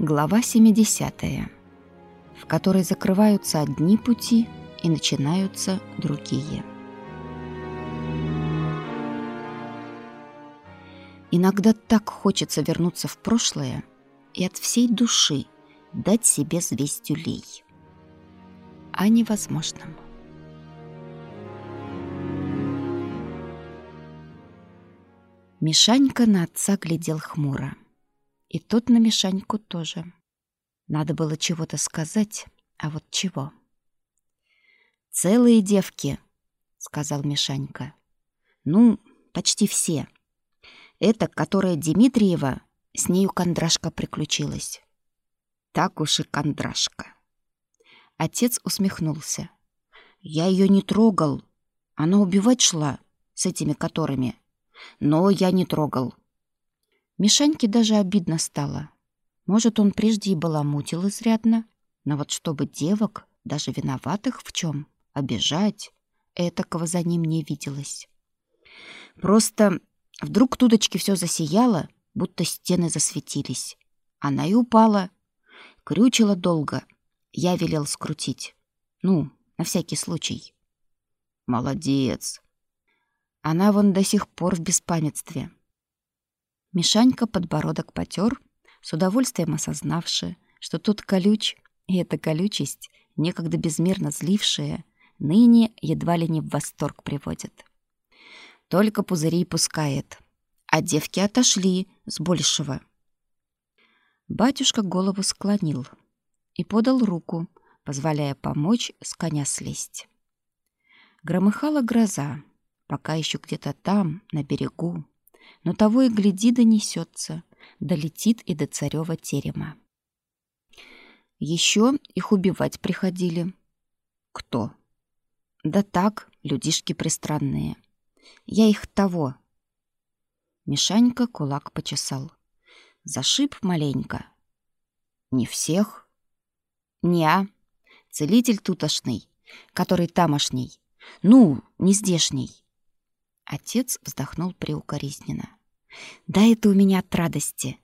Глава 70, в которой закрываются одни пути и начинаются другие. Иногда так хочется вернуться в прошлое и от всей души дать себе звездюлей. О невозможном. Мишанька на отца глядел хмуро. И тот на Мишаньку тоже. Надо было чего-то сказать, а вот чего? «Целые девки», — сказал Мишанька. «Ну, почти все. Это, которая Дмитриева, с нею кондрашка приключилась». «Так уж и кондрашка». Отец усмехнулся. «Я ее не трогал. Она убивать шла с этими которыми. Но я не трогал. Мишаньке даже обидно стало. Может, он прежде и баламутил изрядно, но вот чтобы девок, даже виноватых в чем, обижать, этакого за ним не виделось. Просто вдруг тудочки все засияло, будто стены засветились. Она и упала. Крючила долго. Я велел скрутить. Ну, на всякий случай. Молодец. Она вон до сих пор в беспамятстве. Мишанька подбородок потер, с удовольствием осознавши, что тут колюч, и эта колючесть, некогда безмерно злившая, ныне едва ли не в восторг приводит. Только пузыри пускает, а девки отошли с большего. Батюшка голову склонил и подал руку, позволяя помочь с коня слезть. Громыхала гроза, пока еще где-то там, на берегу, но того и гляди донесется, долетит и до царева терема. Еще их убивать приходили. Кто? Да так, людишки пристранные. Я их того. Мишанька кулак почесал. Зашиб маленько. Не всех? Неа. Целитель тутошный, который тамошний. Ну, не здешний. Отец вздохнул приукоризненно. Да это у меня от радости.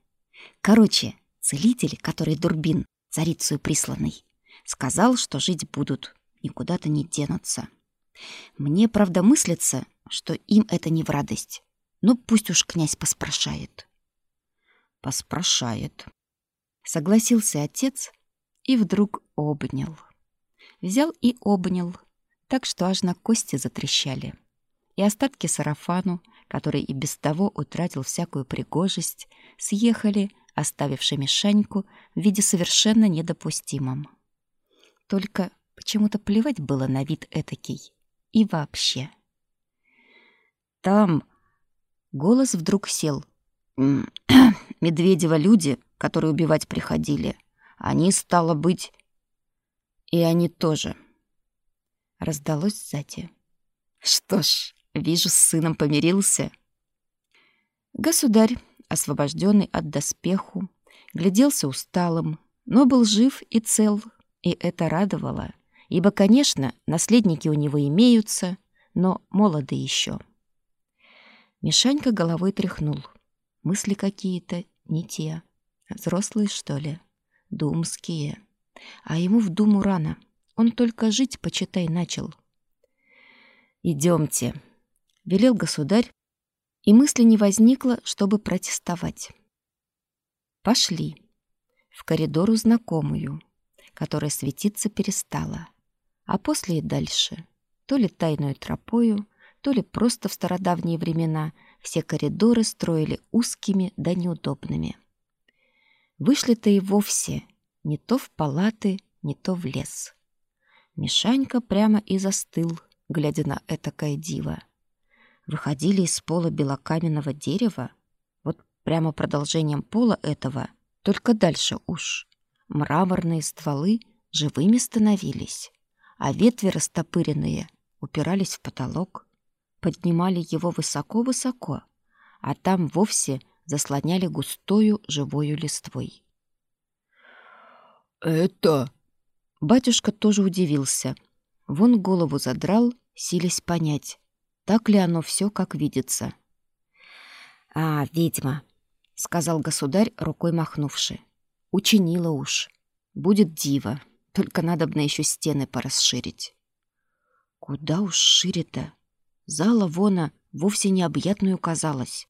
Короче, целитель, который Дурбин, царицу присланный, сказал, что жить будут, никуда-то не денутся. Мне, правда, мыслится, что им это не в радость. Но пусть уж князь поспрашает. Поспрашает. Согласился отец и вдруг обнял. Взял и обнял, так что аж на кости затрещали и остатки сарафану, который и без того утратил всякую пригожесть, съехали, оставивши Мишаньку в виде совершенно недопустимом. Только почему-то плевать было на вид этакий. И вообще. «Там...» Голос вдруг сел. «Медведева люди, которые убивать приходили. Они, стало быть...» «И они тоже...» Раздалось сзади. «Что ж, Вижу, с сыном помирился. Государь, освобожденный от доспеху, гляделся усталым, но был жив и цел, и это радовало, ибо, конечно, наследники у него имеются, но молоды еще. Мишанька головой тряхнул. Мысли какие-то не те. Взрослые, что ли? Думские. А ему в думу рано. Он только жить, почитай, начал. «Идемте», велел государь, и мысли не возникло, чтобы протестовать. Пошли. В коридору знакомую, которая светиться перестала, а после и дальше. То ли тайную тропою, то ли просто в стародавние времена все коридоры строили узкими да неудобными. Вышли-то и вовсе не то в палаты, не то в лес. Мишанька прямо и застыл, глядя на этакое диво выходили из пола белокаменного дерева, вот прямо продолжением пола этого, только дальше уж. Мраморные стволы живыми становились, а ветви растопыренные упирались в потолок, поднимали его высоко-высоко, а там вовсе заслоняли густою живою листвой. «Это...» Батюшка тоже удивился. Вон голову задрал, силясь понять, так ли оно все, как видится? «А, ведьма», — сказал государь, рукой махнувши. Учинила уж. Будет диво. Только надо бы еще стены порасширить. Куда уж шире-то? Зала вона вовсе необъятную казалась.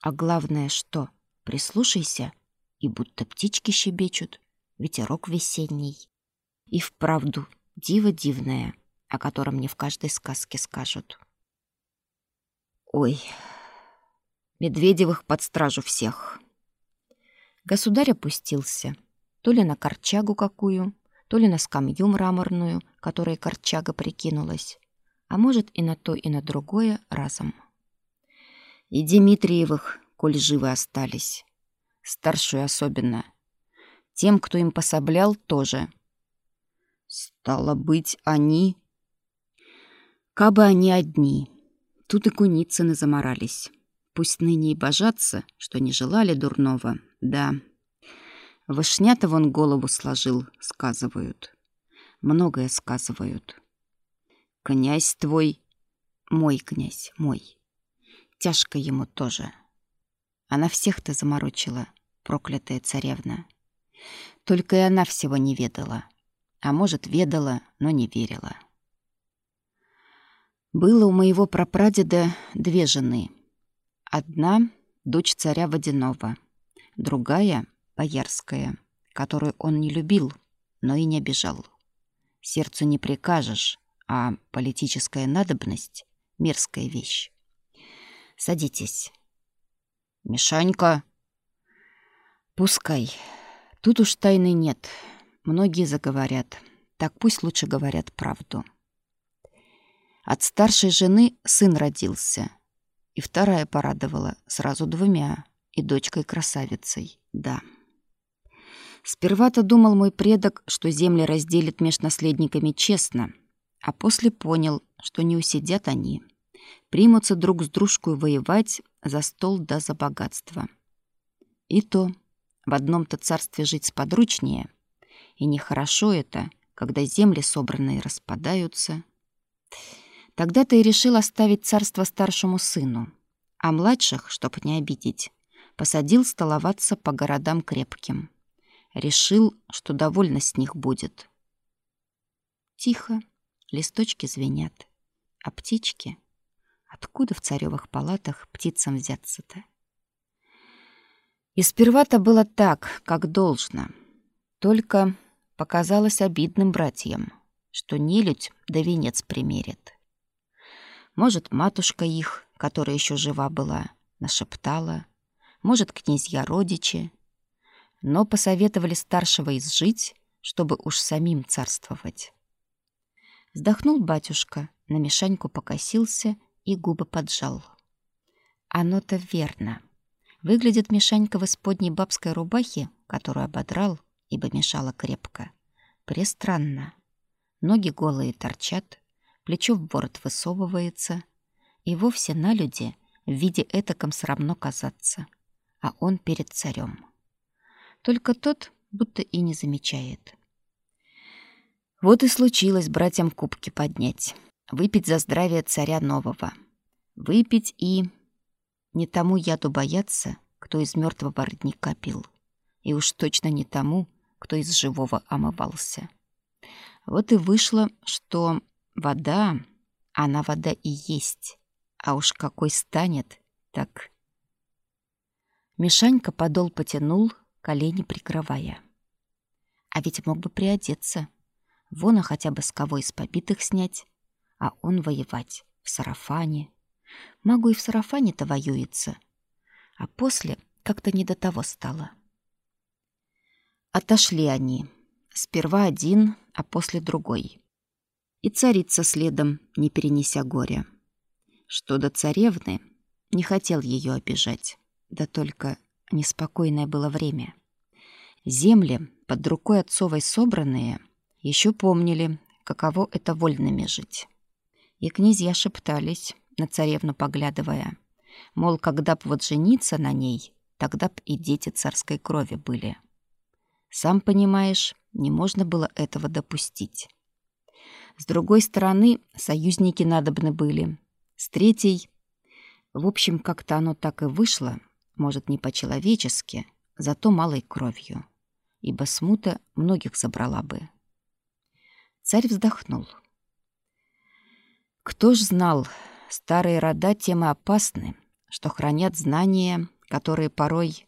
А главное что? Прислушайся, и будто птички щебечут, ветерок весенний. И вправду диво дивное, о котором не в каждой сказке скажут. Ой, Медведевых под стражу всех. Государь опустился, то ли на корчагу какую, то ли на скамью мраморную, которой корчага прикинулась, а может и на то, и на другое разом. И Дмитриевых, коль живы остались. Старшую особенно. Тем, кто им пособлял, тоже. Стало быть, они... Кабы они одни. Тут и куницыны заморались. Пусть ныне и божатся, что не желали дурного, да. Вышнято вон голову сложил, сказывают. Многое сказывают. Князь твой, мой князь, мой. Тяжко ему тоже. Она всех-то заморочила, проклятая царевна. Только и она всего не ведала. А может, ведала, но не верила. Было у моего прапрадеда две жены. Одна — дочь царя Водянова, другая — боярская, которую он не любил, но и не обижал. Сердцу не прикажешь, а политическая надобность — мерзкая вещь. Садитесь. Мишанька. Пускай. Тут уж тайны нет. Многие заговорят. Так пусть лучше говорят правду. От старшей жены сын родился. И вторая порадовала сразу двумя. И дочкой-красавицей, да. Сперва-то думал мой предок, что земли разделит меж наследниками честно, а после понял, что не усидят они. Примутся друг с дружкой воевать за стол да за богатство. И то в одном-то царстве жить сподручнее, и нехорошо это, когда земли собранные распадаются. Тогда-то и решил оставить царство старшему сыну, а младших, чтоб не обидеть, посадил столоваться по городам крепким. Решил, что довольно с них будет. Тихо, листочки звенят, а птички... Откуда в царевых палатах птицам взяться-то? И сперва-то было так, как должно. Только показалось обидным братьям, что нелюдь да венец примерит. Может, матушка их, которая еще жива была, нашептала, может, князья родичи, но посоветовали старшего изжить, чтобы уж самим царствовать. Вздохнул батюшка, на Мишаньку покосился и губы поджал. Оно-то верно. Выглядит Мишанька в исподней бабской рубахе, которую ободрал, ибо мешала крепко. Престранно. Ноги голые торчат, плечо в ворот высовывается, и вовсе на люди в виде этаком срамно казаться, а он перед царем. Только тот будто и не замечает. Вот и случилось братьям кубки поднять, выпить за здравие царя нового. Выпить и... Не тому яду бояться, кто из мертвого родника пил. И уж точно не тому, кто из живого омывался. Вот и вышло, что Вода, она вода и есть. А уж какой станет, так... Мишанька подол потянул, колени прикрывая. А ведь мог бы приодеться. Вон, а хотя бы с кого из побитых снять. А он воевать в сарафане. Могу и в сарафане-то воюется. А после как-то не до того стало. Отошли они. Сперва один, а после другой и царица следом, не перенеся горя. Что до царевны, не хотел ее обижать, да только неспокойное было время. Земли, под рукой отцовой собранные, еще помнили, каково это вольными жить. И князья шептались, на царевну поглядывая, мол, когда б вот жениться на ней, тогда б и дети царской крови были. Сам понимаешь, не можно было этого допустить. С другой стороны, союзники надобны были. С третьей... В общем, как-то оно так и вышло, может, не по-человечески, зато малой кровью. ибо смута многих забрала бы. Царь вздохнул. Кто ж знал, старые рода темы опасны, что хранят знания, которые порой...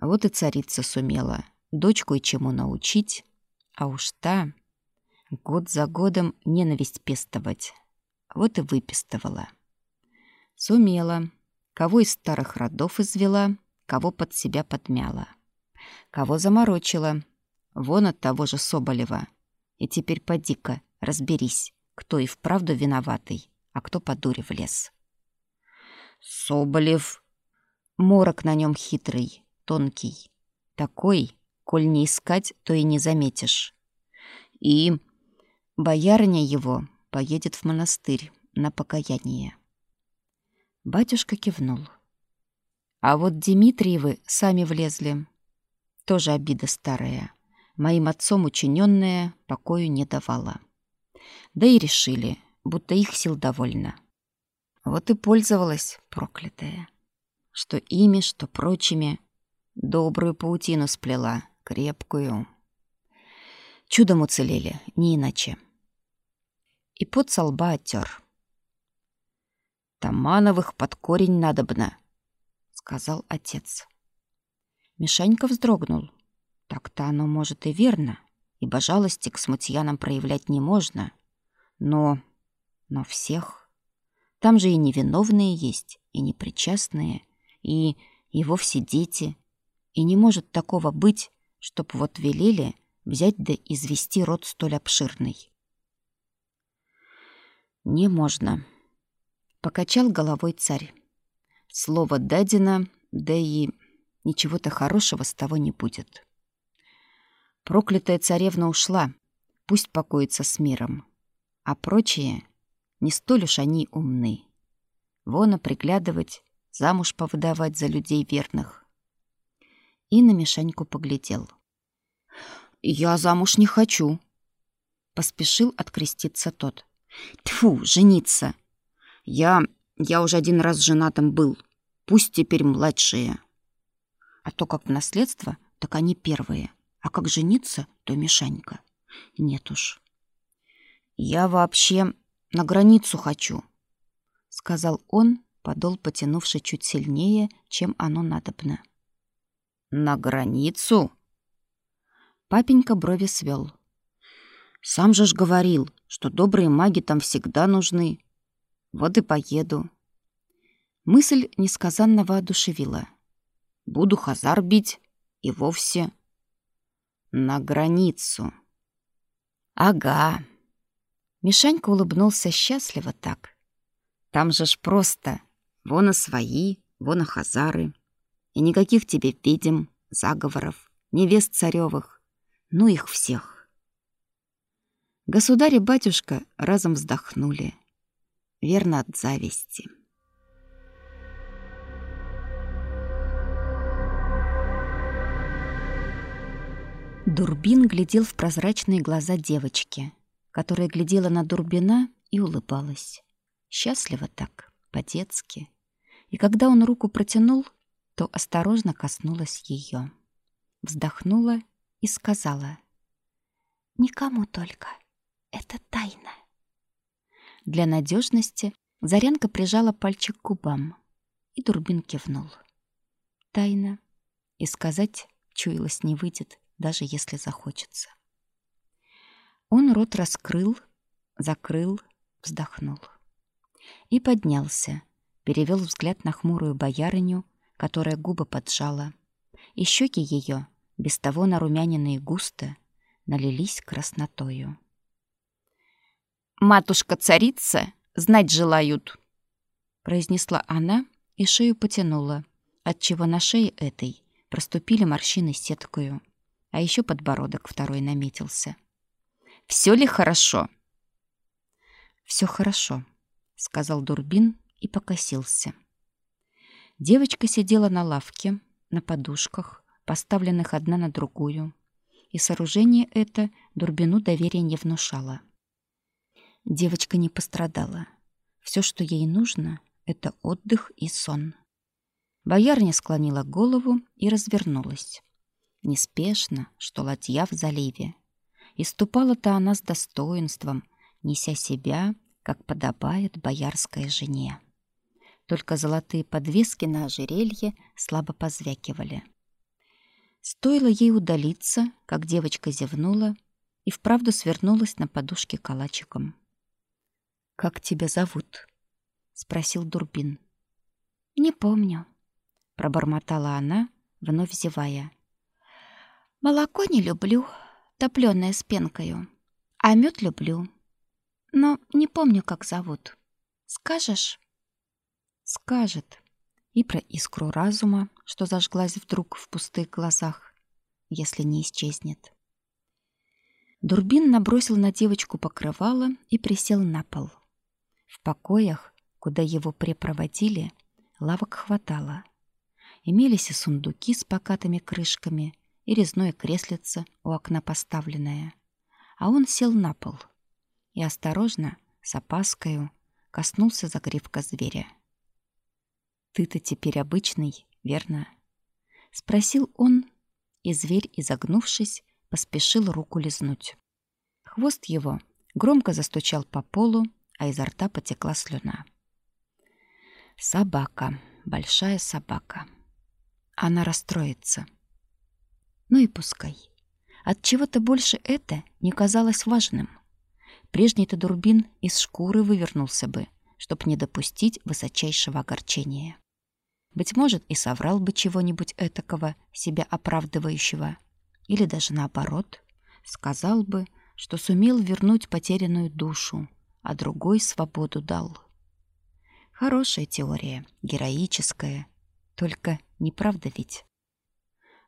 Вот и царица сумела дочку и чему научить, а уж та год за годом ненависть пестовать. Вот и выпестовала. Сумела. Кого из старых родов извела, кого под себя подмяла. Кого заморочила. Вон от того же Соболева. И теперь поди-ка, разберись, кто и вправду виноватый, а кто по дуре влез. Соболев. Морок на нем хитрый, тонкий. Такой, коль не искать, то и не заметишь. И боярня его поедет в монастырь на покаяние. Батюшка кивнул. А вот Дмитриевы сами влезли. Тоже обида старая. Моим отцом учиненная покою не давала. Да и решили, будто их сил довольно. Вот и пользовалась проклятая. Что ими, что прочими. Добрую паутину сплела, крепкую. Чудом уцелели, не иначе. И под со лба оттер. «Тамановых под корень надобно», — сказал отец. Мишанька вздрогнул. Так-то оно может и верно, ибо жалости к смутьянам проявлять не можно. Но... но всех... Там же и невиновные есть, и непричастные, и... и вовсе дети. И не может такого быть, чтоб вот велели взять да извести род столь обширный. «Не можно», — покачал головой царь. «Слово дадено, да и ничего-то хорошего с того не будет». Проклятая царевна ушла, пусть покоится с миром. А прочие, не столь уж они умны. Вона приглядывать, замуж повыдавать за людей верных. И на Мишаньку поглядел. «Я замуж не хочу», — поспешил откреститься тот. «Тьфу, жениться! Я... я уже один раз женатым был. Пусть теперь младшие». А то как в наследство, так они первые. А как жениться, то Мишанька. Нет уж. «Я вообще на границу хочу», — сказал он, подол потянувший чуть сильнее, чем оно надобно. «На границу?» Папенька брови свел. «Сам же ж говорил, что добрые маги там всегда нужны. Вот и поеду». Мысль несказанно воодушевила. «Буду хазар бить и вовсе...» «На границу». «Ага». Мишанька улыбнулся счастливо так. «Там же ж просто. Вон и свои, вон и хазары. И никаких тебе ведьм, заговоров, невест царевых. Ну их всех. Государь и батюшка разом вздохнули. Верно от зависти. Дурбин глядел в прозрачные глаза девочки, которая глядела на Дурбина и улыбалась. Счастливо так, по-детски. И когда он руку протянул, то осторожно коснулась ее. Вздохнула и сказала «Никому только, это тайна». Для надежности Зарянка прижала пальчик к губам, и Дурбин кивнул. Тайна. И сказать чуялось не выйдет, даже если захочется. Он рот раскрыл, закрыл, вздохнул. И поднялся, перевел взгляд на хмурую боярыню, которая губы поджала, и щеки ее без того нарумяненные густо, налились краснотою. «Матушка-царица знать желают!» произнесла она и шею потянула, отчего на шее этой проступили морщины сеткою, а еще подбородок второй наметился. «Все ли хорошо?» «Все хорошо», — сказал Дурбин и покосился. Девочка сидела на лавке, на подушках, поставленных одна на другую, и сооружение это Дурбину доверия не внушало. Девочка не пострадала. Все, что ей нужно, это отдых и сон. Боярня склонила голову и развернулась. неспешно, что ладья в заливе. И ступала-то она с достоинством, неся себя, как подобает боярской жене. Только золотые подвески на ожерелье слабо позвякивали. Стоило ей удалиться, как девочка зевнула и вправду свернулась на подушке калачиком. «Как тебя зовут?» — спросил Дурбин. «Не помню», — пробормотала она, вновь зевая. «Молоко не люблю, топлёное с пенкою, а мед люблю, но не помню, как зовут. Скажешь?» «Скажет», и про искру разума, что зажглась вдруг в пустых глазах, если не исчезнет. Дурбин набросил на девочку покрывало и присел на пол. В покоях, куда его препроводили, лавок хватало. Имелись и сундуки с покатыми крышками, и резное креслице у окна поставленное. А он сел на пол и осторожно, с опаскою, коснулся загривка зверя. Ты-то теперь обычный, верно? Спросил он, и зверь, изогнувшись, поспешил руку лизнуть. Хвост его громко застучал по полу, а изо рта потекла слюна. Собака, большая собака. Она расстроится. Ну и пускай. От чего-то больше это не казалось важным. Прежний-то Дурбин из шкуры вывернулся бы, чтоб не допустить высочайшего огорчения. Быть может, и соврал бы чего-нибудь этакого, себя оправдывающего. Или даже наоборот, сказал бы, что сумел вернуть потерянную душу, а другой свободу дал. Хорошая теория, героическая, только неправда ведь.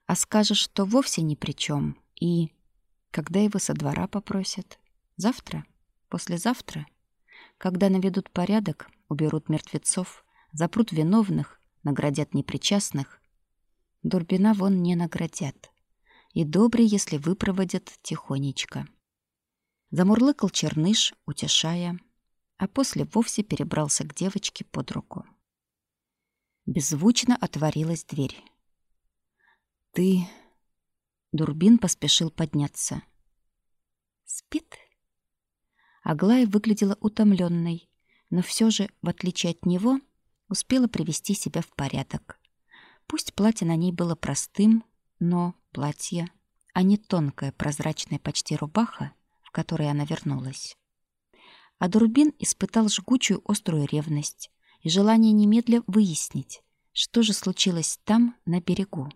А скажешь, что вовсе ни при чем, и... Когда его со двора попросят? Завтра? Послезавтра? Когда наведут порядок, уберут мертвецов, запрут виновных, наградят непричастных, Дурбина вон не наградят. И добрый, если выпроводят тихонечко. Замурлыкал черныш, утешая, а после вовсе перебрался к девочке под руку. Беззвучно отворилась дверь. «Ты...» Дурбин поспешил подняться. «Спит?» Аглая выглядела утомленной, но все же, в отличие от него, успела привести себя в порядок. Пусть платье на ней было простым, но платье, а не тонкая прозрачная почти рубаха, в которой она вернулась. А Дурбин испытал жгучую острую ревность и желание немедля выяснить, что же случилось там, на берегу.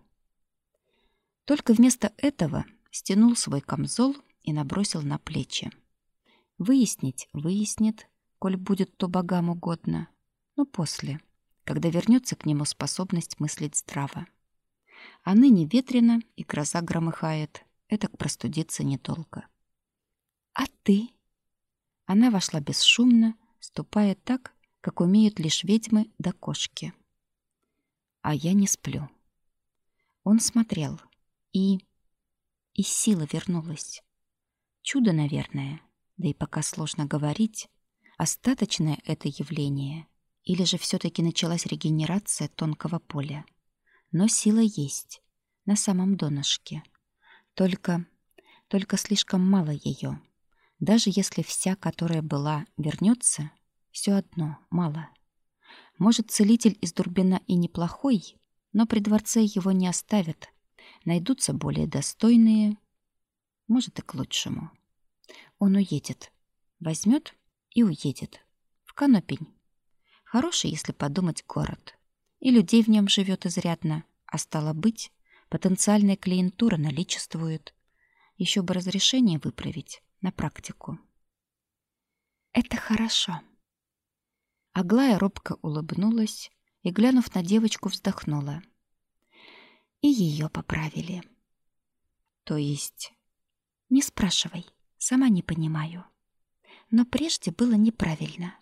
Только вместо этого стянул свой камзол и набросил на плечи. Выяснить выяснит, коль будет то богам угодно, но после, когда вернется к нему способность мыслить здраво. А ныне ветрено и гроза громыхает, это к простудиться недолго. «А ты?» Она вошла бесшумно, ступая так, как умеют лишь ведьмы да кошки. А я не сплю. Он смотрел, и... И сила вернулась. Чудо, наверное, да и пока сложно говорить, остаточное это явление — или же все-таки началась регенерация тонкого поля? Но сила есть, на самом донышке. Только, только слишком мало ее. Даже если вся, которая была, вернется, все одно мало. Может, целитель из Дурбина и неплохой, но при дворце его не оставят. Найдутся более достойные. Может, и к лучшему. Он уедет. Возьмет и уедет. В Конопень. Хороший, если подумать, город. И людей в нем живет изрядно, а стало быть, потенциальная клиентура наличествует. Еще бы разрешение выправить на практику. Это хорошо. Аглая робко улыбнулась и, глянув на девочку, вздохнула. И ее поправили. То есть... Не спрашивай, сама не понимаю. Но прежде было неправильно.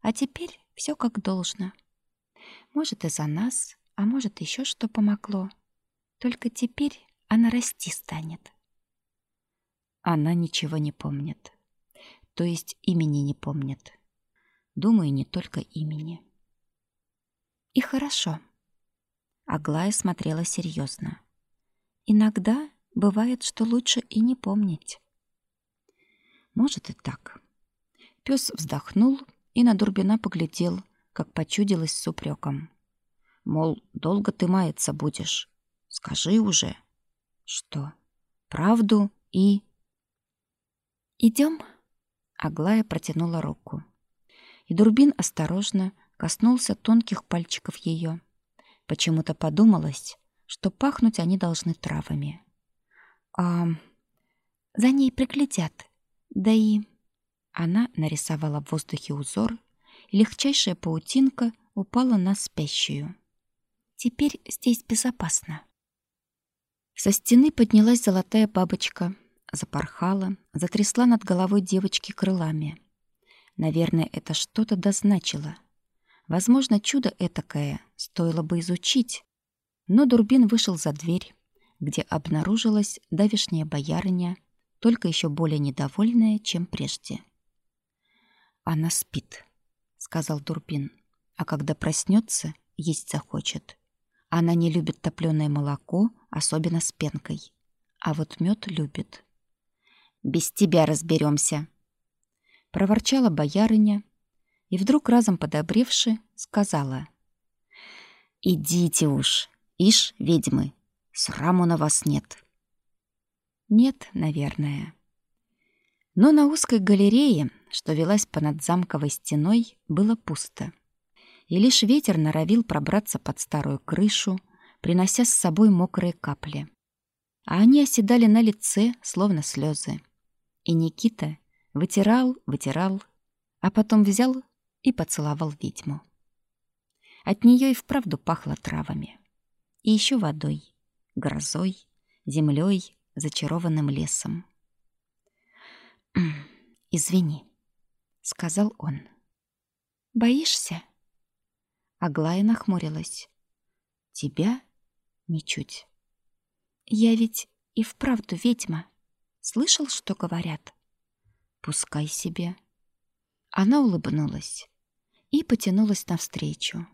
А теперь все как должно. Может, из-за нас, а может, еще что помогло. Только теперь она расти станет. Она ничего не помнит. То есть имени не помнит. Думаю, не только имени. И хорошо. Аглая смотрела серьезно. Иногда бывает, что лучше и не помнить. Может и так. Пес вздохнул и на Дурбина поглядел, как почудилось с упреком. Мол, долго ты маяться будешь? Скажи уже. Что? Правду и... Идем? Аглая протянула руку. И Дурбин осторожно коснулся тонких пальчиков ее. Почему-то подумалось, что пахнуть они должны травами. А за ней приглядят. Да и она нарисовала в воздухе узор, и легчайшая паутинка упала на спящую. Теперь здесь безопасно. Со стены поднялась золотая бабочка, запорхала, затрясла над головой девочки крылами. Наверное, это что-то дозначило. Возможно, чудо этакое стоило бы изучить. Но Дурбин вышел за дверь, где обнаружилась давишняя боярыня, только еще более недовольная, чем прежде. «Она спит», — сказал Дурбин. «А когда проснется, есть захочет. Она не любит топленое молоко, особенно с пенкой. А вот мед любит». «Без тебя разберемся», — проворчала боярыня, и вдруг разом подобревши, сказала. «Идите уж, ишь, ведьмы, сраму на вас нет». «Нет, наверное». Но на узкой галерее, что велась понад замковой стеной, было пусто. И лишь ветер норовил пробраться под старую крышу, принося с собой мокрые капли. А они оседали на лице, словно слезы. И Никита вытирал, вытирал, а потом взял и поцеловал ведьму. От нее и вправду пахло травами. И еще водой, грозой, землей, зачарованным лесом. «Извини», — сказал он. «Боишься?» Аглая нахмурилась. «Тебя? Ничуть. Я ведь и вправду ведьма. Слышал, что говорят?» «Пускай себе». Она улыбнулась и потянулась навстречу.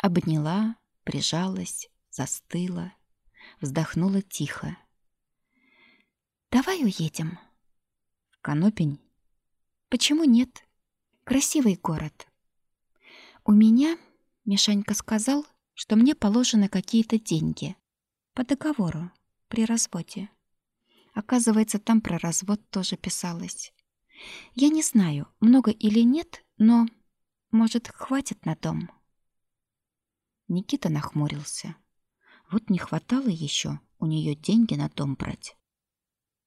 Обняла, прижалась, застыла, вздохнула тихо. «Давай уедем», Конопень? Почему нет? Красивый город. У меня, Мишанька сказал, что мне положены какие-то деньги. По договору, при разводе. Оказывается, там про развод тоже писалось. Я не знаю, много или нет, но, может, хватит на дом. Никита нахмурился. Вот не хватало еще у нее деньги на дом брать.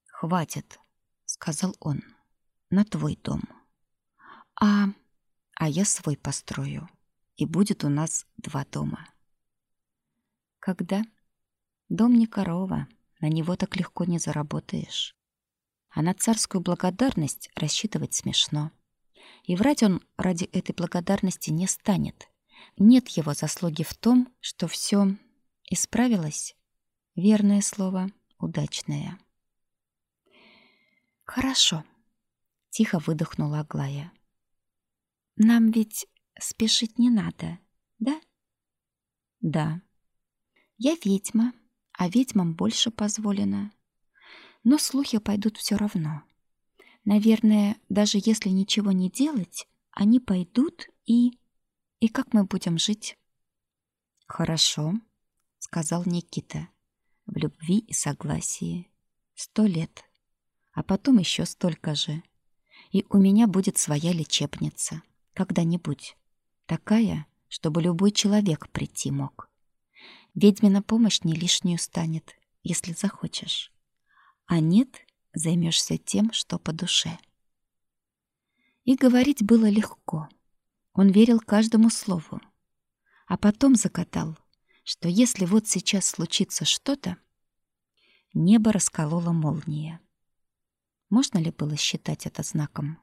Хватит, сказал он. На твой дом. А а я свой построю, и будет у нас два дома. Когда дом не корова, на него так легко не заработаешь. А на царскую благодарность рассчитывать смешно. И врать он ради этой благодарности не станет. Нет его заслуги в том, что все исправилось. Верное слово, удачное. Хорошо, тихо выдохнула Аглая. Нам ведь спешить не надо, да? Да. Я ведьма, а ведьмам больше позволено. Но слухи пойдут все равно. Наверное, даже если ничего не делать, они пойдут и... И как мы будем жить? Хорошо, сказал Никита. В любви и согласии. Сто лет а потом еще столько же. И у меня будет своя лечебница. Когда-нибудь. Такая, чтобы любой человек прийти мог. Ведьмина помощь не лишнюю станет, если захочешь. А нет, займешься тем, что по душе. И говорить было легко. Он верил каждому слову. А потом закатал, что если вот сейчас случится что-то, небо расколола молния. Можно ли было считать это знаком?